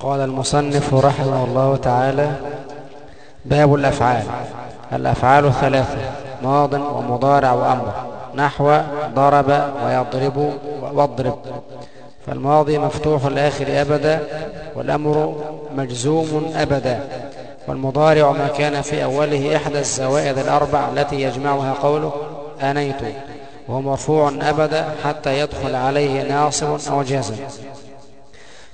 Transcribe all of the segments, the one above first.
قال المصنف رحمه الله تعالى باب الأفعال. الأفعال ثلاثة ماض ومضارع وأمر. نحو ضرب ويضرب واضرب. فالماضي مفتوح الآخر أبدا والأمر مجزوم أبدا. والمضارع ما كان في أوله إحدى الزوائد الأربع التي يجمعها قوله آنيت. وهو مرفوع أبدا حتى يدخل عليه ناصب أو جازم.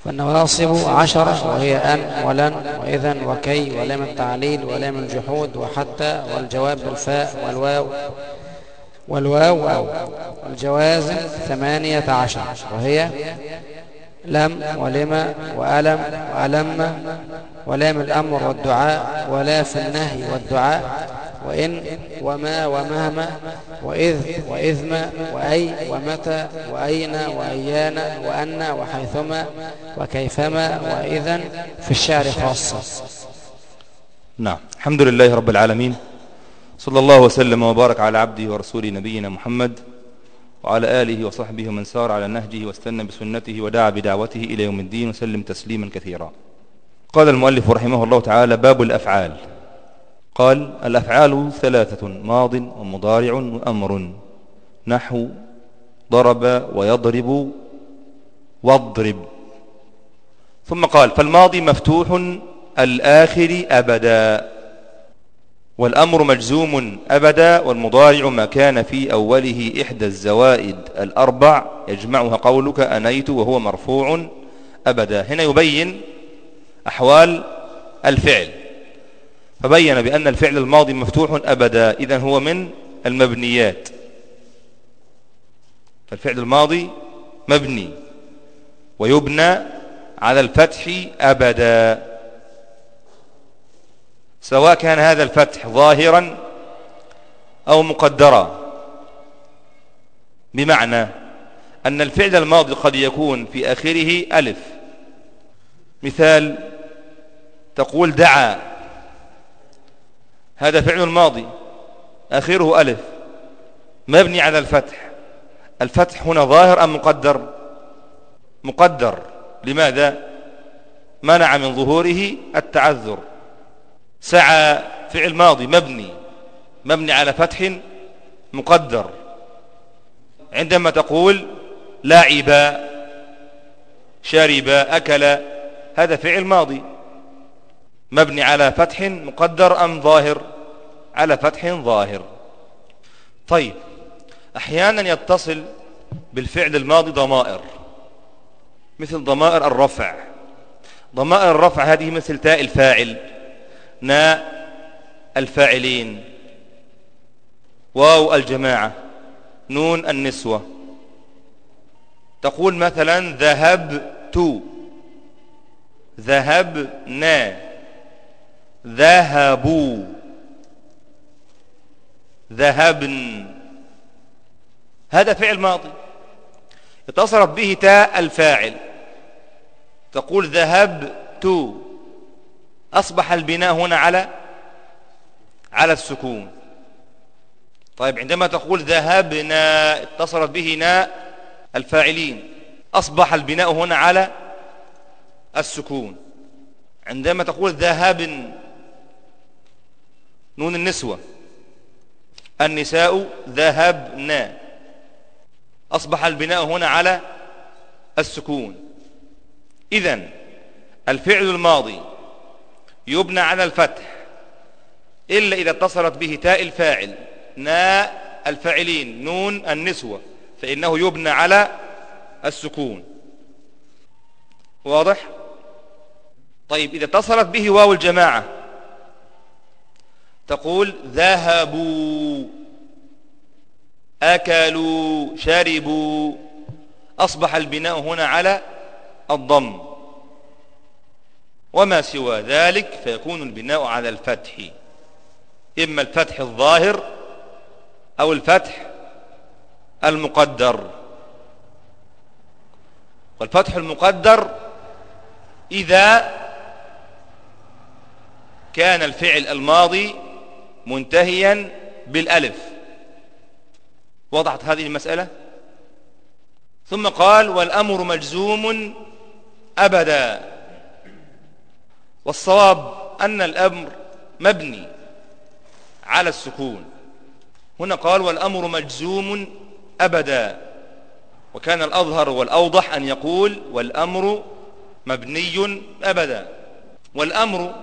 فالنواصب عشرة وهي أن ولن وإذا وكي ولام التعليل ولام الجحود وحتى والجواب بالفاء والواو والواو أو والجوازم ثمانية عشر وهي لم ولم وألم وألم ولام الأمر والدعاء ولا في النهي والدعاء وإن وما ومهما وإذ وإذما وأي ومتى وأين وأيان وأن وحيثما وكيفما وإذا في الشعر خاصة. نعم. الحمد لله رب العالمين. صلى الله وسلم وبارك على عبده ورسوله نبينا محمد وعلى آله وصحبه ومن سار على نهجه واستنى بسنته ودعا بدعوته إلى يوم الدين وسلم تسليما كثيرا. قال المؤلف رحمه الله تعالى باب الأفعال. قال الأفعال ثلاثة ماض ومضارع وأمر. نحو ضرب ويضرب واضرب. ثم قال فالماضي مفتوح الآخر أبدا. والأمر مجزوم أبدا والمضارع ما كان في أوله إحدى الزوائد الأربع. يجمعها قولك أنيت وهو مرفوع أبدا. هنا يبين أحوال الفعل. فبين بأن الفعل الماضي مفتوح أبدا إذن هو من المبنيات. فالفعل الماضي مبني ويبنى على الفتح أبدا. سواء كان هذا الفتح ظاهرا أو مقدرا. بمعنى أن الفعل الماضي قد يكون في آخره ألف. مثال تقول دعا هذا فعل الماضي. آخره ألف. مبني على الفتح. الفتح هنا ظاهر أم مقدر؟ مقدر. لماذا؟ منع من ظهوره التعذر. سعى فعل ماضي مبني. مبني على فتح مقدر. عندما تقول لاعب شرب أكل هذا فعل ماضي. مبني على فتح مقدر أم ظاهر؟ على فتح ظاهر. طيب أحيانا يتصل بالفعل الماضي ضمائر مثل ضمائر الرفع. ضمائر الرفع هذه مثل تاء الفاعل ناء الفاعلين واو الجماعة نون النسوة. تقول مثلا ذهبت ذهبنا. ذهبوا. ذهبن. هذا فعل ماضي. اتصلت به تاء الفاعل. تقول ذهبت. أصبح البناء هنا على على السكون. طيب عندما تقول ذهبنا اتصلت به ناء الفاعلين. أصبح البناء هنا على السكون. عندما تقول ذهب نون النسوة. النساء ذهبنا أصبح البناء هنا على السكون. إذن الفعل الماضي يبنى على الفتح إلا إذا اتصلت به تاء الفاعل ناء الفاعلين نون النسوة فإنه يبنى على السكون. واضح؟ طيب إذا اتصلت به واو الجماعة تقول ذهبوا أكلوا شربوا أصبح البناء هنا على الضم. وما سوى ذلك فيكون البناء على الفتح. إما الفتح الظاهر أو الفتح المقدر. والفتح المقدر إذا كان الفعل الماضي منتهيا بالألف. وضعت هذه المسألة؟ ثم قال والأمر مجزوم أبدا. والصواب أن الأمر مبني على السكون. هنا قال والأمر مجزوم أبدا. وكان الأظهر والأوضح أن يقول والأمر مبني أبدا. والأمر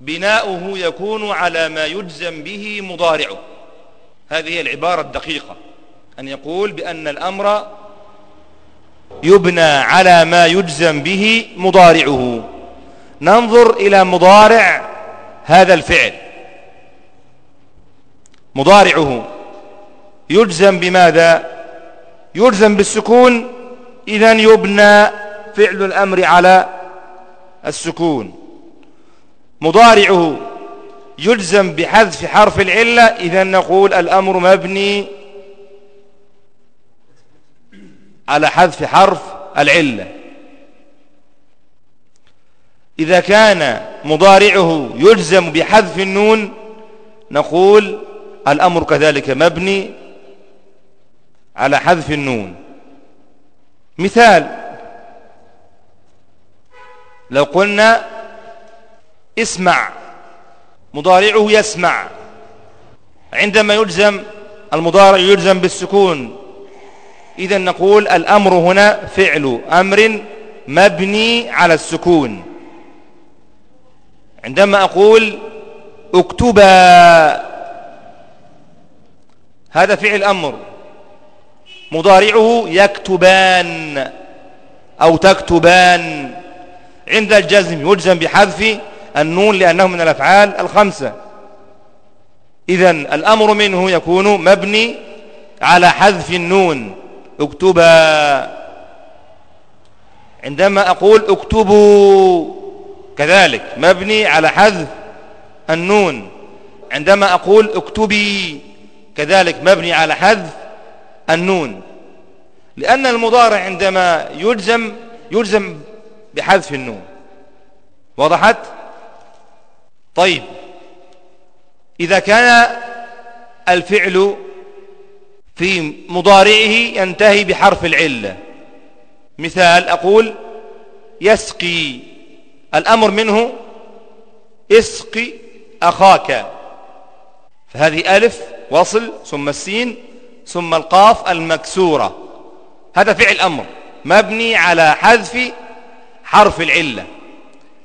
بناؤه يكون على ما يجزم به مضارعه. هذه هي العبارة الدقيقة. أن يقول بأن الأمر يبنى على ما يجزم به مضارعه. ننظر إلى مضارع هذا الفعل. مضارعه يجزم بماذا؟ يجزم بالسكون. إذا يبنى فعل الأمر على السكون. مضارعه يجزم بحذف حرف العلة إذا نقول الأمر مبني على حذف حرف العلة. إذا كان مضارعه يجزم بحذف النون نقول الأمر كذلك مبني على حذف النون. مثال لو قلنا اسمع. مضارعه يسمع. عندما يلزم المضارع يلزم بالسكون. إذا نقول الأمر هنا فعل أمر مبني على السكون. عندما أقول اكتبا هذا فعل أمر. مضارعه يكتبان أو تكتبان. عند الجزم يلزم بحذف النون لأنه من الأفعال الخمسة. إذا الأمر منه يكون مبني على حذف النون. اكتبا. عندما أقول اكتبوا كذلك مبني على حذف النون. عندما أقول اكتبي كذلك مبني على حذف النون. لأن المضارع عندما يلزم يلزم بحذف النون. وضحت طيب إذا كان الفعل في مضارعه ينتهي بحرف العلة مثال أقول يسقي الأمر منه اسقي أخاك فهذه ألف وصل ثم السين ثم القاف المكسورة هذا فعل أمر مبني على حذف حرف العلة.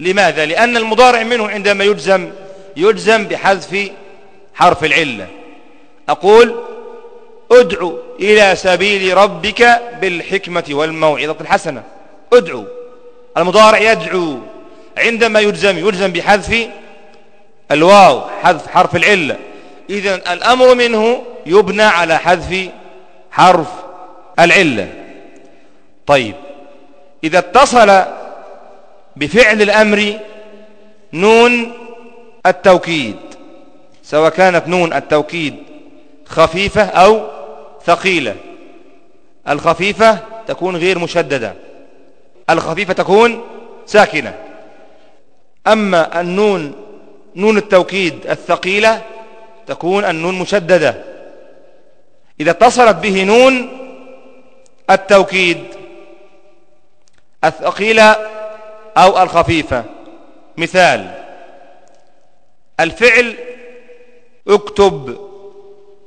لماذا؟ لأن المضارع منه عندما يجزم يجزم بحذف حرف العلة. أقول ادعو إلى سبيل ربك بالحكمة والموعظة الحسنة. ادعو. المضارع يدعو. عندما يجزم يجزم بحذف الواو حذف حرف العلة. إذن الأمر منه يبنى على حذف حرف العلة. طيب. إذا اتصل بفعل الأمر نون التوكيد سواء كانت نون التوكيد خفيفة أو ثقيلة. الخفيفة تكون غير مشددة الخفيفة تكون ساكنة. أما النون نون التوكيد الثقيلة تكون النون مشددة. إذا اتصلت به نون التوكيد الثقيلة أو الخفيفة. مثال الفعل اكتب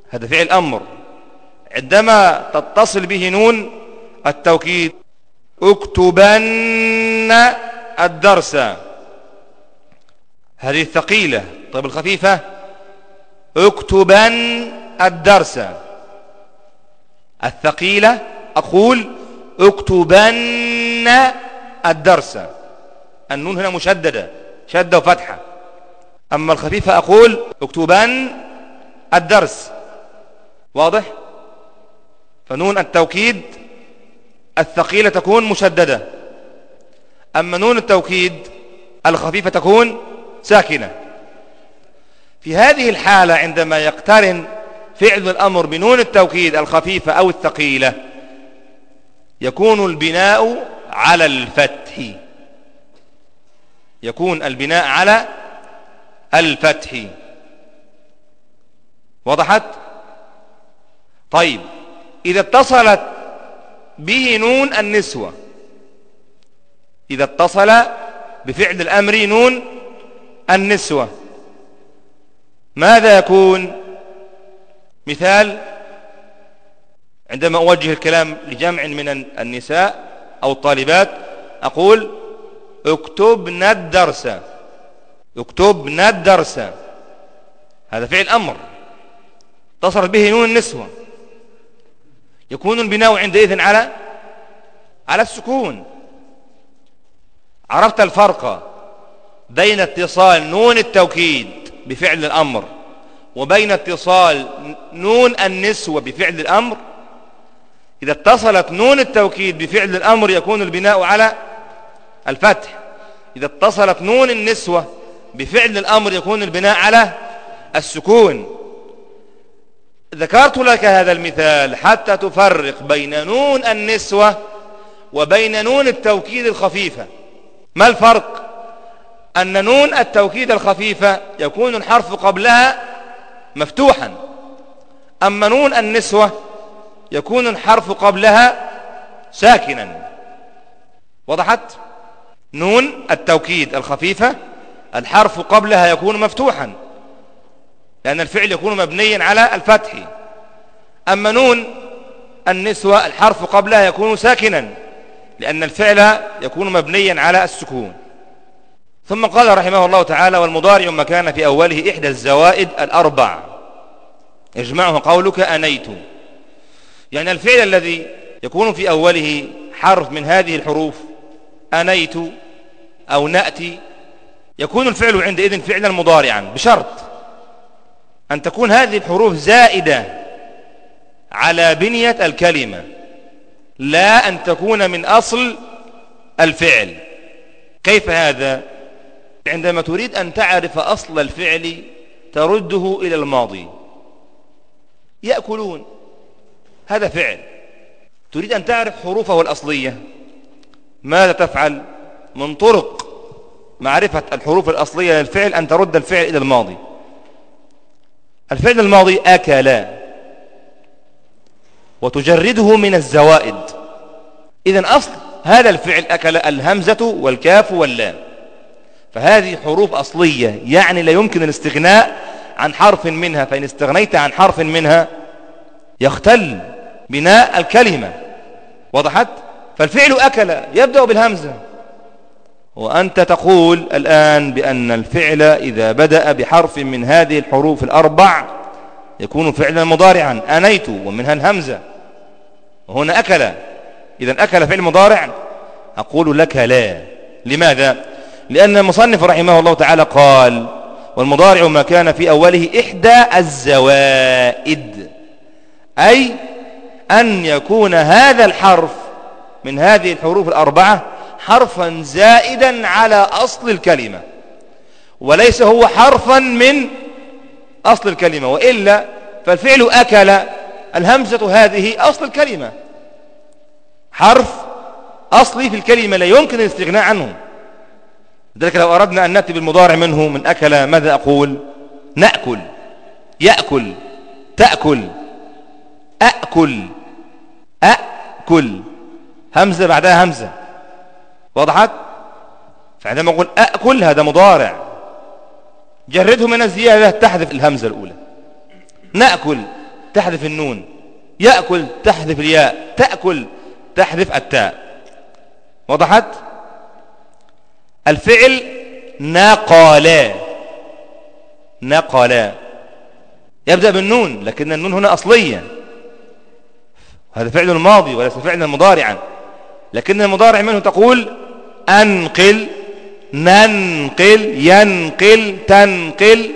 هذا فعل أمر. عندما تتصل به نون التوكيد اكتبن الدرس. هذه الثقيلة. طيب الخفيفة اكتبن الدرس. الثقيلة أقول اكتبن الدرس. النون هنا مشددة شدة وفتحة. أما الخفيفة أقول اكتبن الدرس. واضح؟ فنون التوكيد الثقيلة تكون مشددة. أما نون التوكيد الخفيفة تكون ساكنة. في هذه الحالة عندما يقترن فعل الأمر بنون التوكيد الخفيفة أو الثقيلة يكون البناء على الفتح. يكون البناء على الفتح. وضحت؟ طيب إذا اتصلت به نون النسوة. إذا اتصل بفعل الأمر نون النسوة. ماذا يكون؟ مثال عندما أوجه الكلام لجمع من النساء أو الطالبات أقول اكتبنا الدرس. اكتبنا الدرس. هذا فعل أمر. اتصلت به نون النسوة. يكون البناء عندئذ على على السكون. عرفت الفرق بين اتصال نون التوكيد بفعل الأمر وبين اتصال نون النسوة بفعل الأمر. إذا اتصلت نون التوكيد بفعل الأمر يكون البناء على الفتح. إذا اتصلت نون النسوة بفعل الأمر يكون البناء على السكون. ذكرت لك هذا المثال حتى تفرق بين نون النسوة وبين نون التوكيد الخفيفة. ما الفرق؟ أن نون التوكيد الخفيفة يكون الحرف قبلها مفتوحا. أما نون النسوة يكون الحرف قبلها ساكنا. وضحت؟ نون التوكيد الخفيفة الحرف قبلها يكون مفتوحا لأن الفعل يكون مبنيا على الفتح. أما نون النسوة الحرف قبلها يكون ساكنا لأن الفعل يكون مبنيا على السكون. ثم قال رحمه الله تعالى والمضارع ما كان في أوله إحدى الزوائد الأربع يجمعه قولك أنيت. يعني الفعل الذي يكون في أوله حرف من هذه الحروف أنيت أو نأتي يكون الفعل عندئذ فعلا مضارعا بشرط أن تكون هذه الحروف زائدة على بنية الكلمة لا أن تكون من أصل الفعل. كيف هذا؟ عندما تريد أن تعرف أصل الفعل ترده إلى الماضي. يأكلون. هذا فعل. تريد أن تعرف حروفه الأصلية. ماذا تفعل؟ من طرق معرفة الحروف الأصلية للفعل أن ترد الفعل إلى الماضي. الفعل الماضي أكل وتجرده من الزوائد. إذا أصل هذا الفعل أكل الهمزة والكاف واللام. فهذه حروف أصلية يعني لا يمكن الاستغناء عن حرف منها فإن استغنيت عن حرف منها يختل بناء الكلمة. وضحت؟ فالفعل أكل يبدأ بالهمزة. وأنت تقول الآن بأن الفعل إذا بدأ بحرف من هذه الحروف الأربع يكون فعلا مضارعا. أنيت ومنها الهمزة. وهنا أكل. إذا أكل فعل مضارع. أقول لك لا. لماذا؟ لأن المصنف رحمه الله تعالى قال والمضارع ما كان في أوله إحدى الزوائد. أي أن يكون هذا الحرف من هذه الحروف الأربعة حرفا زائدا على أصل الكلمة وليس هو حرفا من أصل الكلمة وإلا فالفعل أكل الهمزة هذه أصل الكلمة. حرف أصلي في الكلمة لا يمكن الاستغناء عنه. لذلك لو أردنا أن نأتي بالمضارع منه من أكل ماذا أقول؟ نأكل يأكل تأكل أأكل أأكل. همزة بعدها همزة. وضحت فعندما أقول أأكل هذا مضارع. جرده من الزيادة تحذف الهمزة الأولى. نأكل تحذف النون. يأكل تحذف الياء. تأكل تحذف التاء. وضحت الفعل نقلا نقلا يبدأ بالنون لكن النون هنا أصلية. هذا فعل الماضي وليس فعلا مضارعا. لكن المضارع منه تقول أنقل ننقل ينقل تنقل.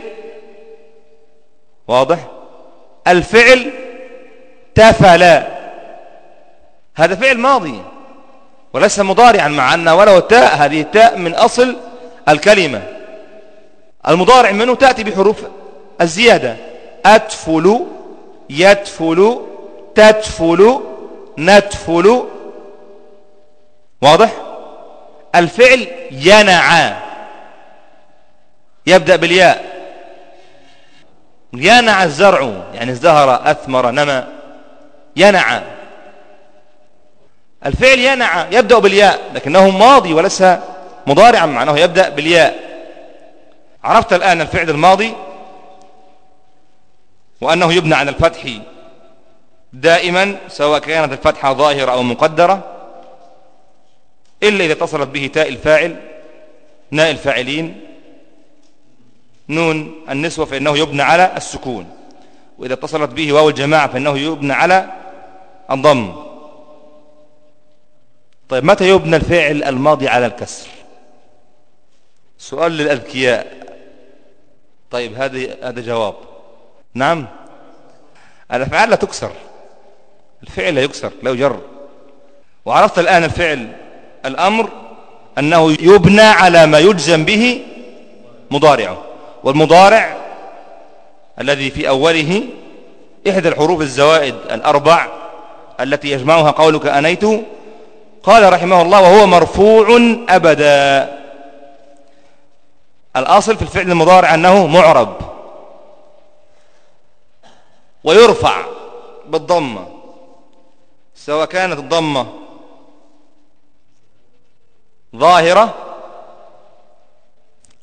واضح؟ الفعل تفل. هذا فعل ماضي وليس مضارعا مع أن ولو التاء هذه التاء من أصل الكلمة. المضارع منه تأتي بحروف الزيادة. أتفل يتفل تتفل نتفل. واضح؟ الفعل ينعى يبدأ بالياء. ينعى الزرع يعني ازدهر أثمر نمى. ينعى الفعل ينعى يبدأ بالياء لكنه ماضي وليس مضارعا معناه يبدأ بالياء. عرفت الآن الفعل الماضي؟ وأنه يبنى على الفتح دائما سواء كانت الفتحة ظاهرة أو مقدرة. إلا إذا اتصلت به تاء الفاعل ناء الفاعلين نون النسوة فإنه يبنى على السكون. وإذا اتصلت به واو الجماعة فإنه يبنى على الضم. طيب متى يبنى الفعل الماضي على الكسر؟ سؤال للأذكياء. طيب هذه هذا جواب. نعم؟ الأفعال لا تكسر. الفعل لا يكسر لا يجر. وعرفت الآن الفعل الأمر أنه يبنى على ما يجزم به مضارعه. والمضارع الذي في أوله إحدى الحروف الزوائد الأربع التي يجمعها قولك أنيت قال رحمه الله وهو مرفوع أبدا. الأصل في الفعل المضارع أنه معرب. ويرفع بالضمة سواء كانت الضمة ظاهرة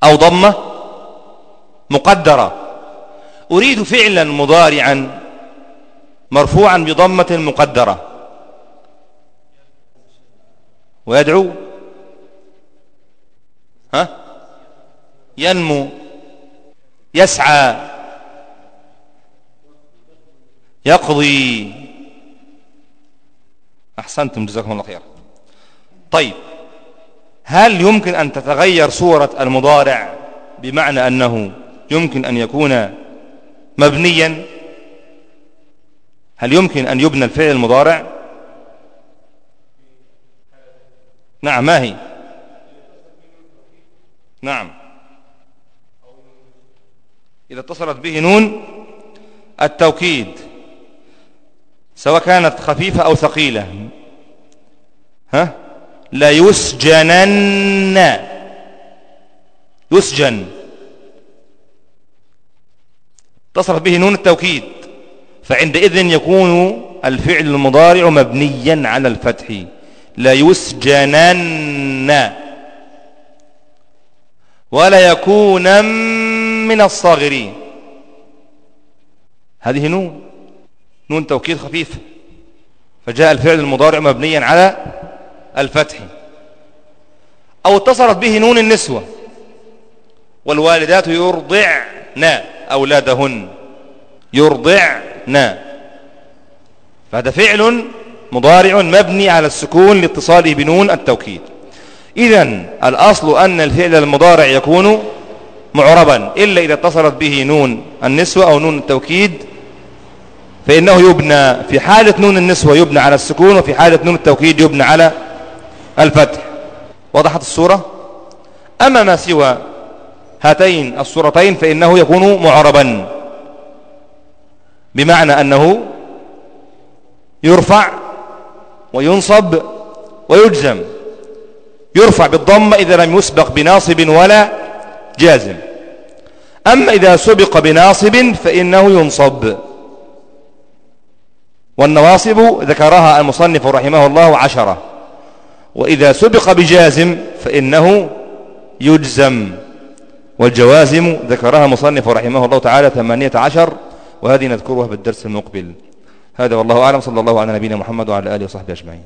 أو ضمة مقدرة. أريد فعلا مضارعا مرفوعا بضمة مقدرة. ويدعو؟ ها؟ ينمو. يسعى. يقضي. أحسنتم جزاكم الله خير طيب. هل يمكن أن تتغير صورة المضارع بمعنى أنه يمكن أن يكون مبنيا؟ هل يمكن أن يبنى الفعل المضارع؟ نعم ما هي؟ نعم. إذا اتصلت به نون التوكيد سواء كانت خفيفة أو ثقيلة. ها؟ لا يسجنن. يسجن. اتصلت به نون التوكيد. فعندئذ يكون الفعل المضارع مبنيا على الفتح. لا يسجنن. ولا يكون من الصاغرين. هذه نون. نون توكيد خفيف. فجاء الفعل المضارع مبنيا على الفتح. أو اتصلت به نون النسوة. والوالدات يرضعن أولادهن. يرضعن. فهذا فعل مضارع مبني على السكون لاتصاله بنون التوكيد. إذا الأصل أن الفعل المضارع يكون معربا. إلا إذا اتصلت به نون النسوة أو نون التوكيد فإنه يبنى في حالة نون النسوة يبنى على السكون وفي حالة نون التوكيد يبنى على الفتح. وضحت الصورة أما ما سوى هاتين الصورتين فإنه يكون معربا. بمعنى أنه يرفع وينصب ويجزم. يرفع بالضمة إذا لم يسبق بناصب ولا جازم. أما إذا سبق بناصب فإنه ينصب. والنواصب ذكرها المصنف رحمه الله عشرة. وإذا سبق بجازم فإنه يجزم والجوازم ذكرها مصنف رحمه الله تعالى ثمانية عشر وهذه نذكرها بالدرس المقبل. هذا والله أعلم. صلى الله على نبينا محمد وعلى آله وصحبه أجمعين.